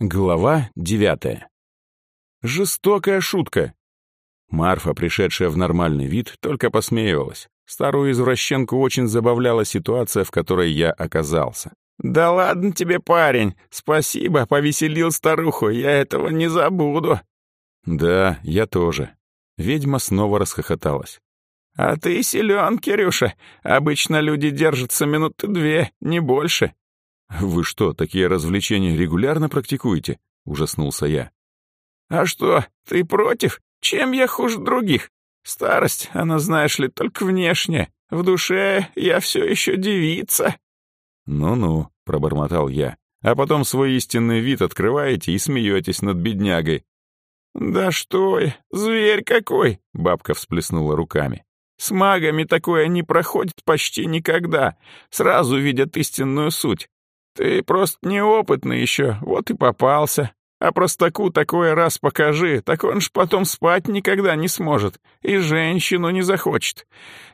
Глава девятая. Жестокая шутка. Марфа, пришедшая в нормальный вид, только посмеивалась. Старую извращенку очень забавляла ситуация, в которой я оказался. «Да ладно тебе, парень! Спасибо, повеселил старуху, я этого не забуду!» «Да, я тоже». Ведьма снова расхохоталась. «А ты силен, Кирюша. Обычно люди держатся минуты две, не больше. «Вы что, такие развлечения регулярно практикуете?» — ужаснулся я. «А что, ты против? Чем я хуже других? Старость, она, знаешь ли, только внешне. В душе я все еще девица». «Ну-ну», — пробормотал я, а потом свой истинный вид открываете и смеетесь над беднягой. «Да что я, зверь какой!» — бабка всплеснула руками. «С магами такое не проходит почти никогда. Сразу видят истинную суть. Ты просто неопытный еще, вот и попался. А простаку такое раз покажи, так он ж потом спать никогда не сможет и женщину не захочет.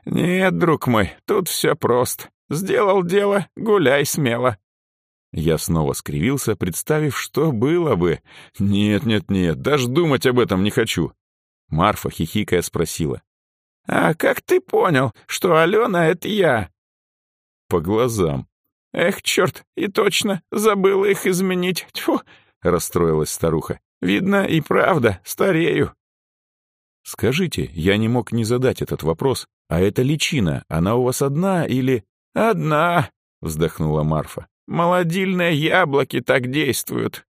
Нет, друг мой, тут все просто. Сделал дело, гуляй смело». Я снова скривился, представив, что было бы. «Нет-нет-нет, даже думать об этом не хочу». Марфа, хихикая, спросила. «А как ты понял, что Алена — это я?» «По глазам», «Эх, черт, и точно, забыла их изменить. Тьфу!» — расстроилась старуха. «Видно, и правда, старею». «Скажите, я не мог не задать этот вопрос. А эта личина, она у вас одна или...» «Одна», — вздохнула Марфа. «Молодильные яблоки так действуют.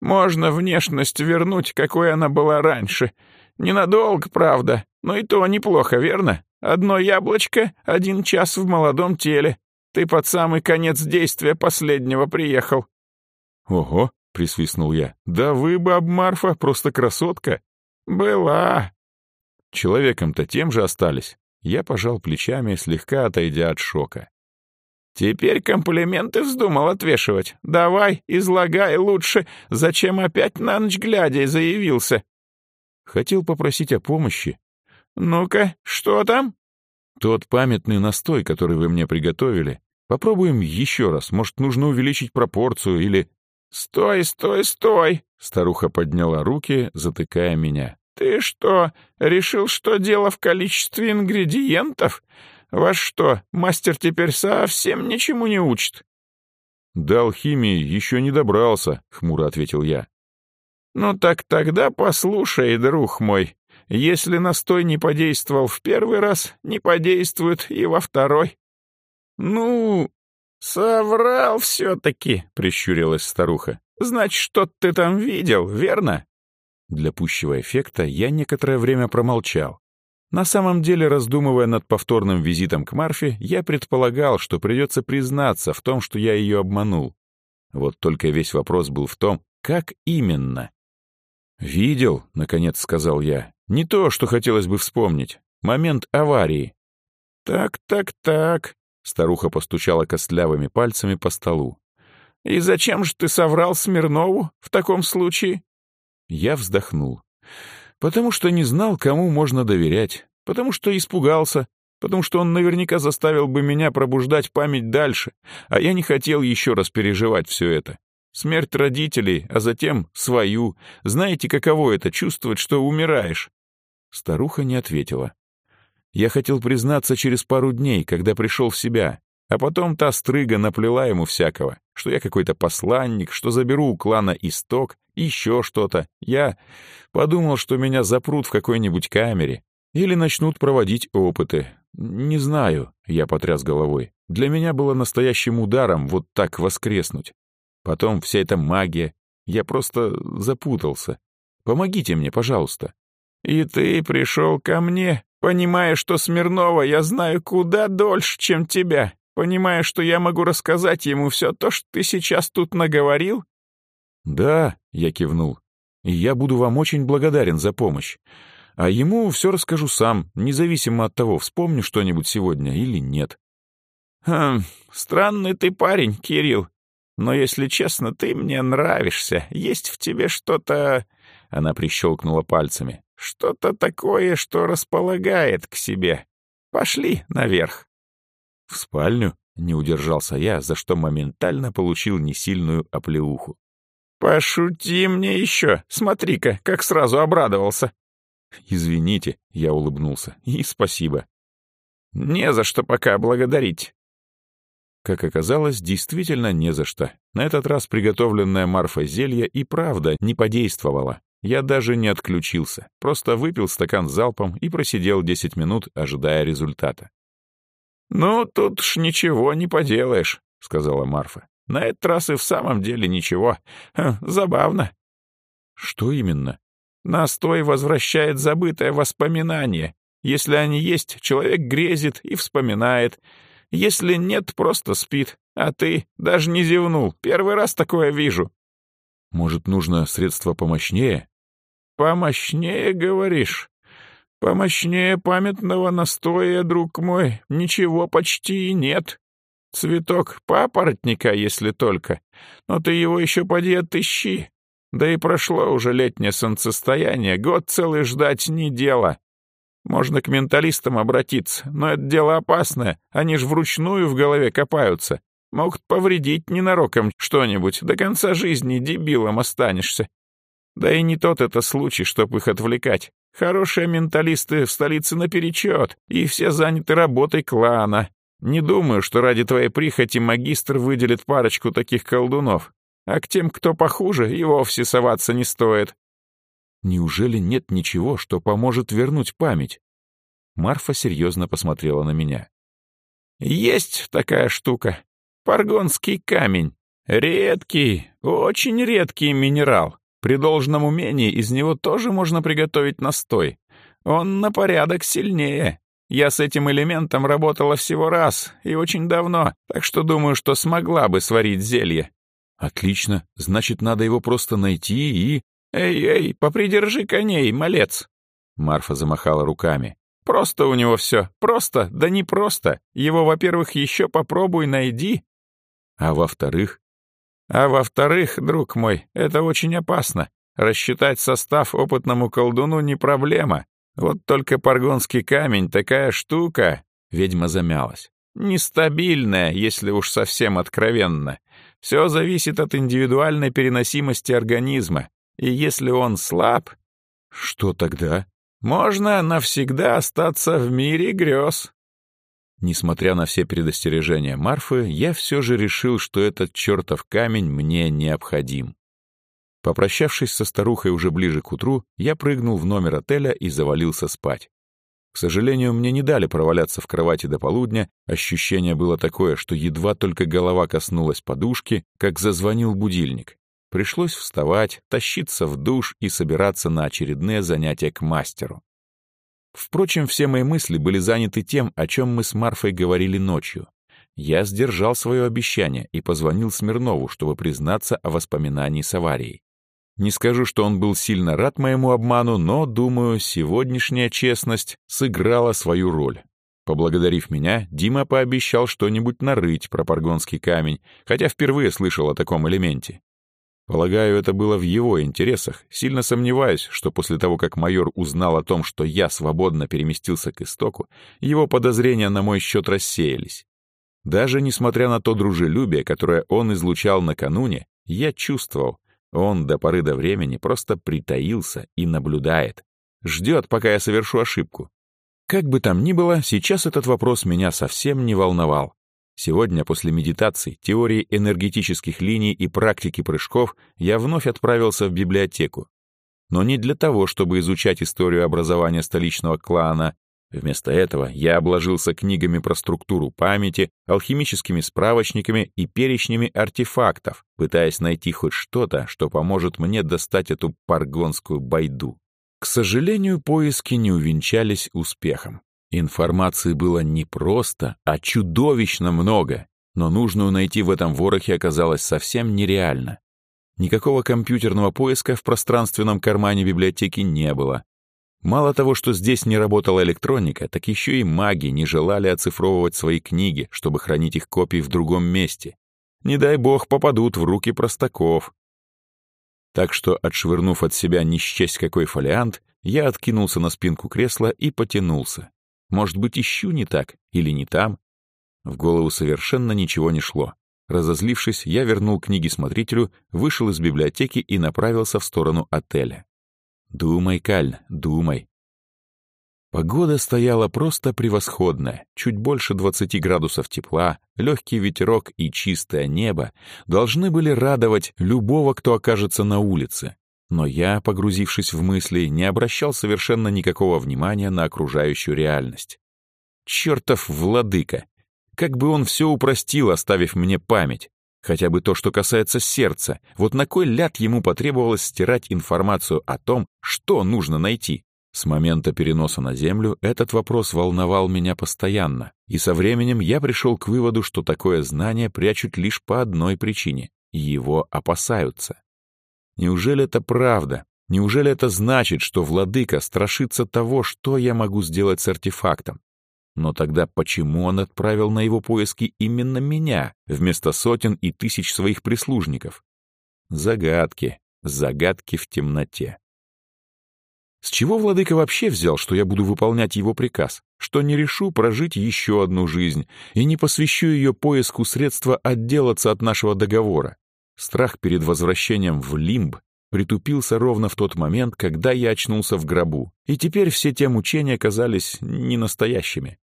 Можно внешность вернуть, какой она была раньше. Ненадолго, правда, но и то неплохо, верно? Одно яблочко, один час в молодом теле. Ты под самый конец действия последнего приехал». «Ого», — присвистнул я, — «да вы, баб Марфа, просто красотка». «Была». Человеком-то тем же остались. Я пожал плечами, слегка отойдя от шока. «Теперь комплименты вздумал отвешивать. Давай, излагай лучше, зачем опять на ночь глядя заявился?» Хотел попросить о помощи. «Ну-ка, что там?» Тот памятный настой, который вы мне приготовили. Попробуем еще раз. Может, нужно увеличить пропорцию или... «Стой, стой, стой!» Старуха подняла руки, затыкая меня. «Ты что, решил, что дело в количестве ингредиентов? Вас что, мастер теперь совсем ничему не учит?» «До алхимии еще не добрался», — хмуро ответил я. «Ну так тогда послушай, друг мой. Если настой не подействовал в первый раз, не подействует и во второй. «Ну, соврал все-таки», — прищурилась старуха. «Значит, что ты там видел, верно?» Для пущего эффекта я некоторое время промолчал. На самом деле, раздумывая над повторным визитом к Марфе, я предполагал, что придется признаться в том, что я ее обманул. Вот только весь вопрос был в том, как именно. «Видел», — наконец сказал я, не то, что хотелось бы вспомнить. Момент аварии. «Так, так, так», — старуха постучала костлявыми пальцами по столу. «И зачем же ты соврал Смирнову в таком случае?» Я вздохнул. «Потому что не знал, кому можно доверять. Потому что испугался. Потому что он наверняка заставил бы меня пробуждать память дальше. А я не хотел еще раз переживать все это. Смерть родителей, а затем свою. Знаете, каково это — чувствовать, что умираешь? Старуха не ответила. Я хотел признаться через пару дней, когда пришел в себя, а потом та стрыга наплела ему всякого, что я какой-то посланник, что заберу у клана исток, еще что-то. Я подумал, что меня запрут в какой-нибудь камере или начнут проводить опыты. Не знаю, я потряс головой. Для меня было настоящим ударом вот так воскреснуть. Потом вся эта магия. Я просто запутался. Помогите мне, пожалуйста. «И ты пришел ко мне, понимая, что Смирнова я знаю куда дольше, чем тебя, понимая, что я могу рассказать ему все то, что ты сейчас тут наговорил?» «Да», — я кивнул, — «и я буду вам очень благодарен за помощь. А ему все расскажу сам, независимо от того, вспомню что-нибудь сегодня или нет». «Хм, странный ты парень, Кирилл. Но, если честно, ты мне нравишься. Есть в тебе что-то...» Она прищелкнула пальцами. Что-то такое, что располагает к себе. Пошли наверх. В спальню не удержался я, за что моментально получил несильную оплеуху. «Пошути мне еще! Смотри-ка, как сразу обрадовался!» «Извините», — я улыбнулся, — «и спасибо». «Не за что пока благодарить». Как оказалось, действительно не за что. На этот раз приготовленное Марфой зелье и правда не подействовало. Я даже не отключился, просто выпил стакан залпом и просидел 10 минут, ожидая результата. «Ну, тут ж ничего не поделаешь», — сказала Марфа. «На этот раз и в самом деле ничего. Ха, забавно». «Что именно?» «Настой возвращает забытое воспоминание. Если они есть, человек грезит и вспоминает. Если нет, просто спит. А ты даже не зевнул. Первый раз такое вижу». «Может, нужно средство помощнее?» «Помощнее, говоришь?» Помощнее памятного настоя, друг мой, ничего почти и нет. Цветок папоротника, если только. Но ты его еще поди отыщи. Да и прошло уже летнее солнцестояние, год целый ждать не дело. Можно к менталистам обратиться, но это дело опасное, они ж вручную в голове копаются. Могут повредить ненароком что-нибудь, до конца жизни дебилом останешься. Да и не тот это случай, чтоб их отвлекать. Хорошие менталисты в столице наперечет, и все заняты работой клана. Не думаю, что ради твоей прихоти магистр выделит парочку таких колдунов. А к тем, кто похуже, и вовсе соваться не стоит. Неужели нет ничего, что поможет вернуть память? Марфа серьезно посмотрела на меня. Есть такая штука. Паргонский камень. Редкий, очень редкий минерал. При должном умении из него тоже можно приготовить настой. Он на порядок сильнее. Я с этим элементом работала всего раз и очень давно, так что думаю, что смогла бы сварить зелье. Отлично, значит, надо его просто найти и... Эй-эй, попридержи коней, малец. Марфа замахала руками. Просто у него все. Просто, да не просто. Его, во-первых, еще попробуй найди. А во-вторых, а во-вторых, друг мой, это очень опасно. Рассчитать состав опытному колдуну не проблема. Вот только паргонский камень — такая штука, — ведьма замялась. Нестабильная, если уж совсем откровенно. Все зависит от индивидуальной переносимости организма. И если он слаб... Что тогда? Можно навсегда остаться в мире грез. Несмотря на все предостережения Марфы, я все же решил, что этот чертов камень мне необходим. Попрощавшись со старухой уже ближе к утру, я прыгнул в номер отеля и завалился спать. К сожалению, мне не дали проваляться в кровати до полудня, ощущение было такое, что едва только голова коснулась подушки, как зазвонил будильник. Пришлось вставать, тащиться в душ и собираться на очередные занятия к мастеру. Впрочем, все мои мысли были заняты тем, о чем мы с Марфой говорили ночью. Я сдержал свое обещание и позвонил Смирнову, чтобы признаться о воспоминании с аварией. Не скажу, что он был сильно рад моему обману, но, думаю, сегодняшняя честность сыграла свою роль. Поблагодарив меня, Дима пообещал что-нибудь нарыть про Паргонский камень, хотя впервые слышал о таком элементе. Полагаю, это было в его интересах. Сильно сомневаюсь, что после того, как майор узнал о том, что я свободно переместился к истоку, его подозрения на мой счет рассеялись. Даже несмотря на то дружелюбие, которое он излучал накануне, я чувствовал, он до поры до времени просто притаился и наблюдает. Ждет, пока я совершу ошибку. Как бы там ни было, сейчас этот вопрос меня совсем не волновал. Сегодня, после медитаций, теории энергетических линий и практики прыжков, я вновь отправился в библиотеку. Но не для того, чтобы изучать историю образования столичного клана. Вместо этого я обложился книгами про структуру памяти, алхимическими справочниками и перечнями артефактов, пытаясь найти хоть что-то, что поможет мне достать эту паргонскую байду. К сожалению, поиски не увенчались успехом. Информации было не просто, а чудовищно много, но нужную найти в этом ворохе оказалось совсем нереально. Никакого компьютерного поиска в пространственном кармане библиотеки не было. Мало того, что здесь не работала электроника, так еще и маги не желали оцифровывать свои книги, чтобы хранить их копии в другом месте. Не дай бог попадут в руки простаков. Так что, отшвырнув от себя ни какой фолиант, я откинулся на спинку кресла и потянулся. Может быть, ищу не так или не там? В голову совершенно ничего не шло. Разозлившись, я вернул книги смотрителю, вышел из библиотеки и направился в сторону отеля. Думай, Каль, думай. Погода стояла просто превосходная. Чуть больше 20 градусов тепла, легкий ветерок и чистое небо должны были радовать любого, кто окажется на улице. Но я, погрузившись в мысли, не обращал совершенно никакого внимания на окружающую реальность. Чертов владыка! Как бы он все упростил, оставив мне память. Хотя бы то, что касается сердца. Вот на кой ляд ему потребовалось стирать информацию о том, что нужно найти? С момента переноса на Землю этот вопрос волновал меня постоянно, и со временем я пришел к выводу, что такое знание прячут лишь по одной причине — его опасаются. Неужели это правда? Неужели это значит, что владыка страшится того, что я могу сделать с артефактом? Но тогда почему он отправил на его поиски именно меня, вместо сотен и тысяч своих прислужников? Загадки, загадки в темноте. С чего владыка вообще взял, что я буду выполнять его приказ, что не решу прожить еще одну жизнь и не посвящу ее поиску средства отделаться от нашего договора? Страх перед возвращением в лимб притупился ровно в тот момент, когда я очнулся в гробу, и теперь все те мучения казались ненастоящими.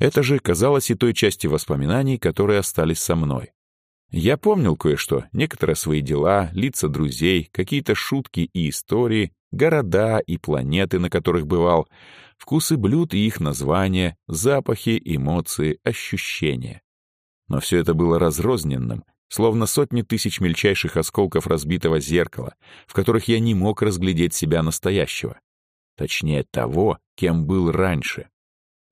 Это же казалось и той части воспоминаний, которые остались со мной. Я помнил кое-что, некоторые свои дела, лица друзей, какие-то шутки и истории, города и планеты, на которых бывал, вкусы блюд и их названия, запахи, эмоции, ощущения. Но все это было разрозненным, словно сотни тысяч мельчайших осколков разбитого зеркала, в которых я не мог разглядеть себя настоящего. Точнее, того, кем был раньше.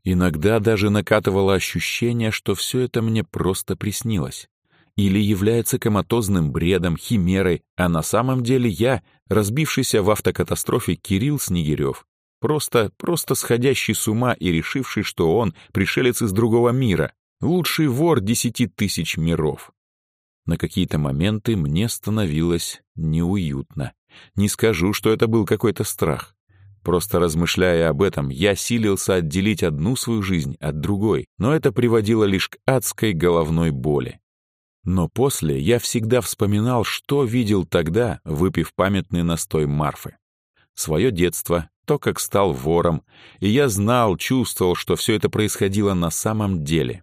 Иногда даже накатывало ощущение, что все это мне просто приснилось или является коматозным бредом, химерой, а на самом деле я, разбившийся в автокатастрофе Кирилл Снегирев, просто, просто сходящий с ума и решивший, что он пришелец из другого мира, лучший вор десяти тысяч миров. На какие-то моменты мне становилось неуютно. Не скажу, что это был какой-то страх. Просто размышляя об этом, я силился отделить одну свою жизнь от другой, но это приводило лишь к адской головной боли. Но после я всегда вспоминал, что видел тогда, выпив памятный настой Марфы. Свое детство, то, как стал вором, и я знал, чувствовал, что все это происходило на самом деле.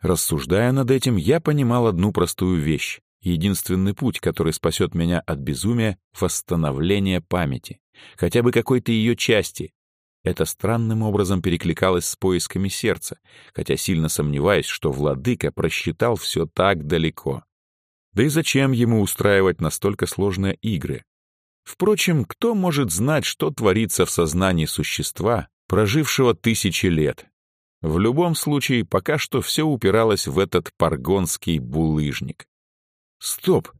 Рассуждая над этим, я понимал одну простую вещь. Единственный путь, который спасет меня от безумия — восстановление памяти. Хотя бы какой-то ее части, это странным образом перекликалось с поисками сердца, хотя сильно сомневаюсь, что владыка просчитал все так далеко. Да и зачем ему устраивать настолько сложные игры? Впрочем, кто может знать, что творится в сознании существа, прожившего тысячи лет? В любом случае, пока что все упиралось в этот паргонский булыжник. Стоп!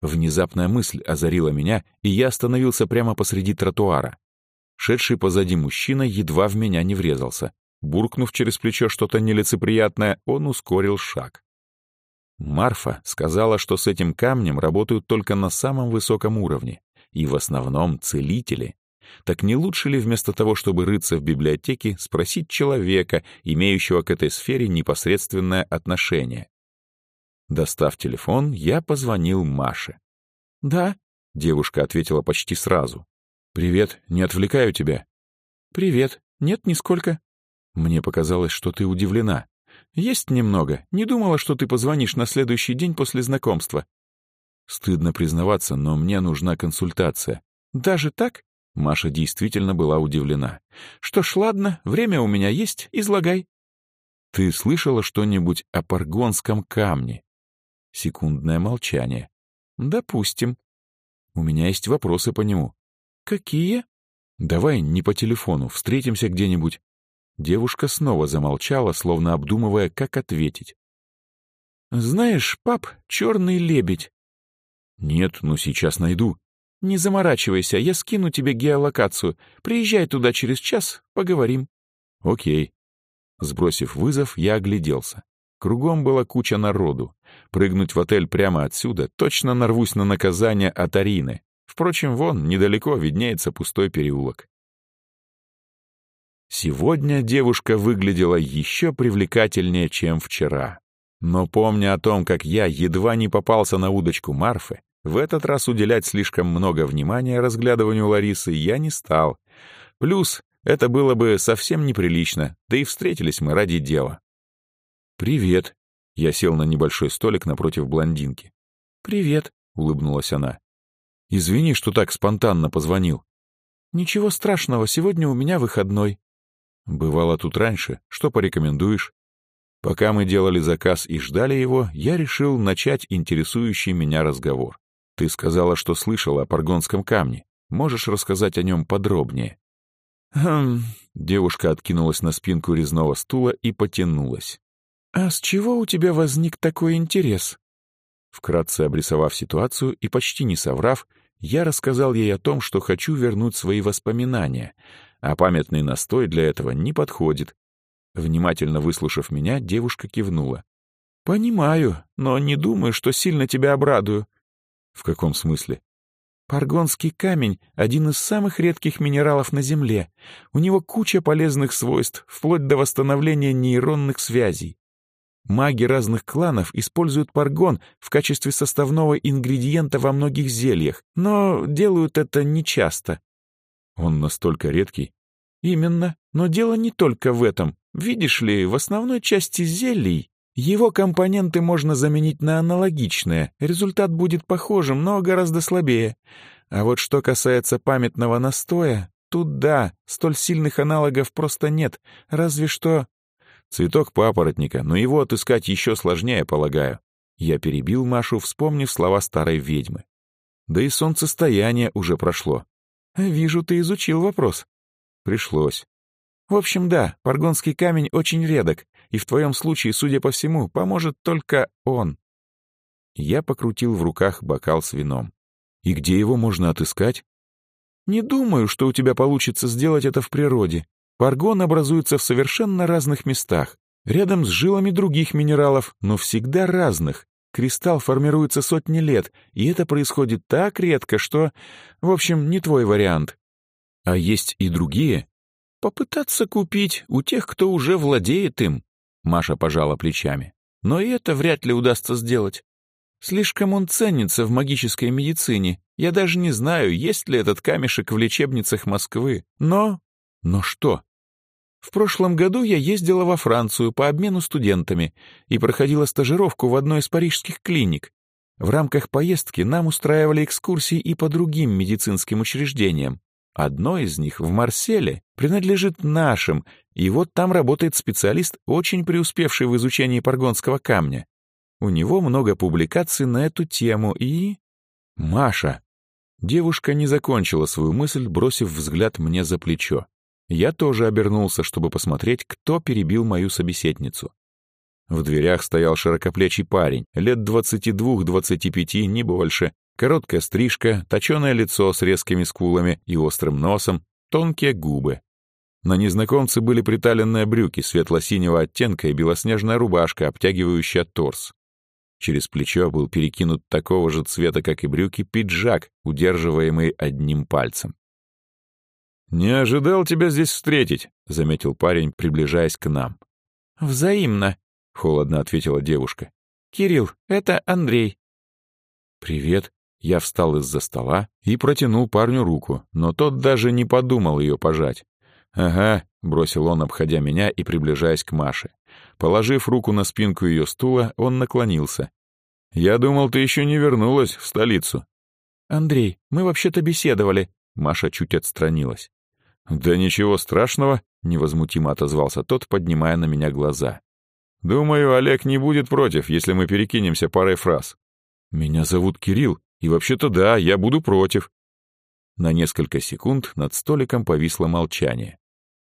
Внезапная мысль озарила меня, и я остановился прямо посреди тротуара. Шедший позади мужчина едва в меня не врезался. Буркнув через плечо что-то нелицеприятное, он ускорил шаг. Марфа сказала, что с этим камнем работают только на самом высоком уровне, и в основном целители. Так не лучше ли вместо того, чтобы рыться в библиотеке, спросить человека, имеющего к этой сфере непосредственное отношение? Достав телефон, я позвонил Маше. «Да», — девушка ответила почти сразу. «Привет, не отвлекаю тебя?» «Привет. Нет, нисколько». «Мне показалось, что ты удивлена». «Есть немного. Не думала, что ты позвонишь на следующий день после знакомства». «Стыдно признаваться, но мне нужна консультация». «Даже так?» Маша действительно была удивлена. «Что ж, ладно, время у меня есть, излагай». «Ты слышала что-нибудь о Паргонском камне?» Секундное молчание. «Допустим. У меня есть вопросы по нему. «Какие?» «Давай не по телефону, встретимся где-нибудь». Девушка снова замолчала, словно обдумывая, как ответить. «Знаешь, пап, черный лебедь». «Нет, ну сейчас найду». «Не заморачивайся, я скину тебе геолокацию. Приезжай туда через час, поговорим». «Окей». Сбросив вызов, я огляделся. Кругом была куча народу. Прыгнуть в отель прямо отсюда точно нарвусь на наказание от Арины. Впрочем, вон, недалеко виднеется пустой переулок. Сегодня девушка выглядела еще привлекательнее, чем вчера. Но помня о том, как я едва не попался на удочку Марфы, в этот раз уделять слишком много внимания разглядыванию Ларисы я не стал. Плюс это было бы совсем неприлично, да и встретились мы ради дела. «Привет», — я сел на небольшой столик напротив блондинки. «Привет», — улыбнулась она. «Извини, что так спонтанно позвонил». «Ничего страшного, сегодня у меня выходной». «Бывало тут раньше. Что порекомендуешь?» Пока мы делали заказ и ждали его, я решил начать интересующий меня разговор. Ты сказала, что слышала о Паргонском камне. Можешь рассказать о нем подробнее? Хм... Девушка откинулась на спинку резного стула и потянулась. «А с чего у тебя возник такой интерес?» Вкратце обрисовав ситуацию и почти не соврав, я рассказал ей о том, что хочу вернуть свои воспоминания, а памятный настой для этого не подходит, Внимательно выслушав меня, девушка кивнула. «Понимаю, но не думаю, что сильно тебя обрадую». «В каком смысле?» Паргонский камень — один из самых редких минералов на Земле. У него куча полезных свойств, вплоть до восстановления нейронных связей. Маги разных кланов используют паргон в качестве составного ингредиента во многих зельях, но делают это нечасто. Он настолько редкий? Именно, но дело не только в этом. Видишь ли, в основной части зелий его компоненты можно заменить на аналогичные, результат будет похожим, но гораздо слабее. А вот что касается памятного настоя, тут да, столь сильных аналогов просто нет, разве что... Цветок папоротника, но его отыскать еще сложнее, полагаю. Я перебил Машу, вспомнив слова старой ведьмы. Да и солнцестояние уже прошло. Вижу, ты изучил вопрос. Пришлось. В общем, да, паргонский камень очень редок, и в твоем случае, судя по всему, поможет только он. Я покрутил в руках бокал с вином. И где его можно отыскать? Не думаю, что у тебя получится сделать это в природе. Паргон образуется в совершенно разных местах, рядом с жилами других минералов, но всегда разных. Кристалл формируется сотни лет, и это происходит так редко, что... В общем, не твой вариант. А есть и другие, Попытаться купить у тех, кто уже владеет им. Маша пожала плечами. Но и это вряд ли удастся сделать. Слишком он ценится в магической медицине. Я даже не знаю, есть ли этот камешек в лечебницах Москвы. Но... Но что? В прошлом году я ездила во Францию по обмену студентами и проходила стажировку в одной из парижских клиник. В рамках поездки нам устраивали экскурсии и по другим медицинским учреждениям. Одно из них в Марселе принадлежит нашим, и вот там работает специалист, очень преуспевший в изучении паргонского камня. У него много публикаций на эту тему и... Маша. Девушка не закончила свою мысль, бросив взгляд мне за плечо. Я тоже обернулся, чтобы посмотреть, кто перебил мою собеседницу. В дверях стоял широкоплечий парень, лет двадцати двух-двадцати пяти, не больше, Короткая стрижка, точеное лицо с резкими скулами и острым носом, тонкие губы. На незнакомце были приталенные брюки светло-синего оттенка и белоснежная рубашка, обтягивающая торс. Через плечо был перекинут такого же цвета, как и брюки, пиджак, удерживаемый одним пальцем. «Не ожидал тебя здесь встретить», — заметил парень, приближаясь к нам. «Взаимно», — холодно ответила девушка. «Кирилл, это Андрей». «Привет», я встал из-за стола и протянул парню руку, но тот даже не подумал ее пожать. «Ага», — бросил он, обходя меня и приближаясь к Маше. Положив руку на спинку ее стула, он наклонился. «Я думал, ты еще не вернулась в столицу». «Андрей, мы вообще-то беседовали». Маша чуть отстранилась. «Да ничего страшного», — невозмутимо отозвался тот, поднимая на меня глаза. «Думаю, Олег не будет против, если мы перекинемся парой фраз». «Меня зовут Кирилл», и вообще-то да, я буду против. На несколько секунд над столиком повисло молчание.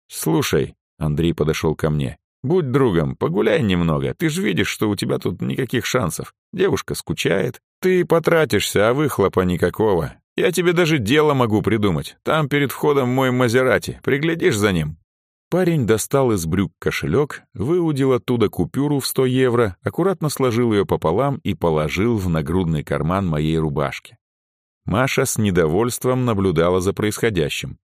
«Слушай», — Андрей подошел ко мне, — «будь другом, погуляй немного. Ты же видишь, что у тебя тут никаких шансов. Девушка скучает. Ты потратишься, а выхлопа никакого. Я тебе даже дело могу придумать. Там перед входом мой Мазерати. Приглядишь за ним». Парень достал из брюк кошелек, выудил оттуда купюру в 100 евро, аккуратно сложил ее пополам и положил в нагрудный карман моей рубашки. Маша с недовольством наблюдала за происходящим.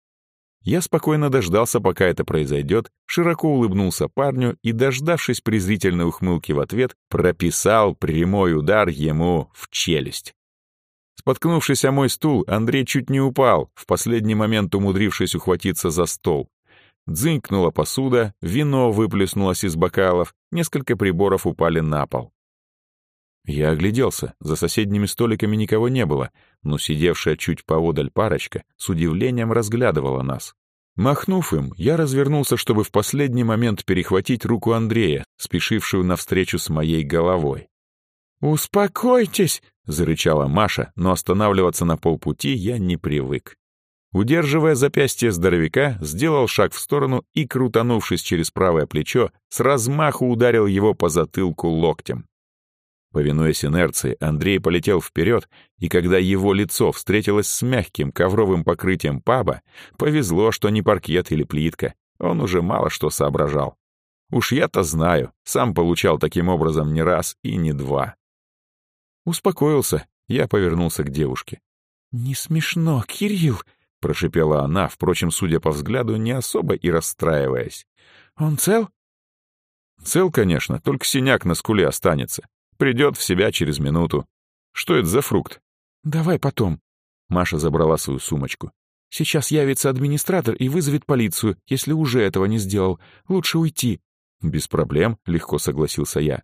Я спокойно дождался, пока это произойдет, широко улыбнулся парню и, дождавшись презрительной ухмылки в ответ, прописал прямой удар ему в челюсть. Споткнувшись о мой стул, Андрей чуть не упал, в последний момент умудрившись ухватиться за стол. Дзынькнула посуда, вино выплеснулось из бокалов, несколько приборов упали на пол. Я огляделся, за соседними столиками никого не было, но сидевшая чуть поодаль парочка с удивлением разглядывала нас. Махнув им, я развернулся, чтобы в последний момент перехватить руку Андрея, спешившую навстречу с моей головой. «Успокойтесь!» — зарычала Маша, но останавливаться на полпути я не привык. Удерживая запястье здоровяка, сделал шаг в сторону и, крутанувшись через правое плечо, с размаху ударил его по затылку локтем. Повинуясь инерции, Андрей полетел вперед, и когда его лицо встретилось с мягким ковровым покрытием паба, повезло, что не паркет или плитка. Он уже мало что соображал. Уж я-то знаю, сам получал таким образом не раз и не два. Успокоился, я повернулся к девушке. «Не смешно, Кирилл!» — прошипела она, впрочем, судя по взгляду, не особо и расстраиваясь. «Он цел?» «Цел, конечно, только синяк на скуле останется. Придет в себя через минуту. Что это за фрукт? Давай потом. Маша забрала свою сумочку. Сейчас явится администратор и вызовет полицию, если уже этого не сделал. Лучше уйти. Без проблем, легко согласился я.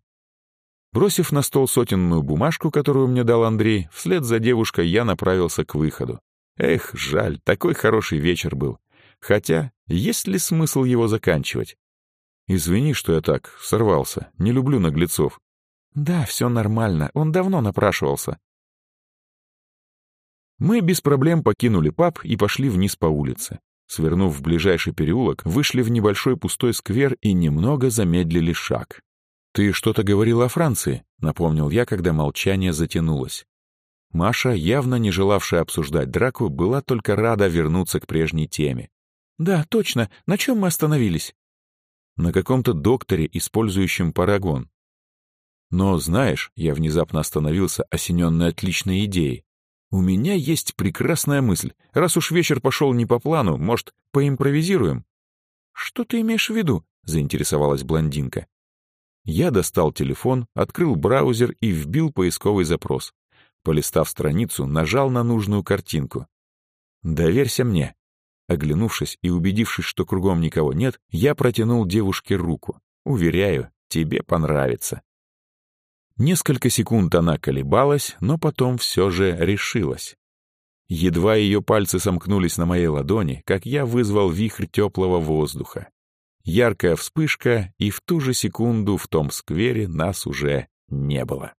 Бросив на стол сотенную бумажку, которую мне дал Андрей, вслед за девушкой я направился к выходу. Эх, жаль, такой хороший вечер был. Хотя, есть ли смысл его заканчивать? Извини, что я так сорвался. Не люблю наглецов. «Да, все нормально, он давно напрашивался». Мы без проблем покинули паб и пошли вниз по улице. Свернув в ближайший переулок, вышли в небольшой пустой сквер и немного замедлили шаг. «Ты что-то говорил о Франции», — напомнил я, когда молчание затянулось. Маша, явно не желавшая обсуждать драку, была только рада вернуться к прежней теме. «Да, точно. На чем мы остановились?» «На каком-то докторе, использующем парагон. Но, знаешь, я внезапно остановился, осененный отличной идеей. У меня есть прекрасная мысль. Раз уж вечер пошел не по плану, может, поимпровизируем? Что ты имеешь в виду? заинтересовалась блондинка. Я достал телефон, открыл браузер и вбил поисковый запрос. Полистав страницу, нажал на нужную картинку. «Доверься мне». Оглянувшись и убедившись, что кругом никого нет, я протянул девушке руку. «Уверяю, тебе понравится». Несколько секунд она колебалась, но потом все же решилась. Едва ее пальцы сомкнулись на моей ладони, как я вызвал вихрь теплого воздуха. Яркая вспышка, и в ту же секунду в том сквере нас уже не было.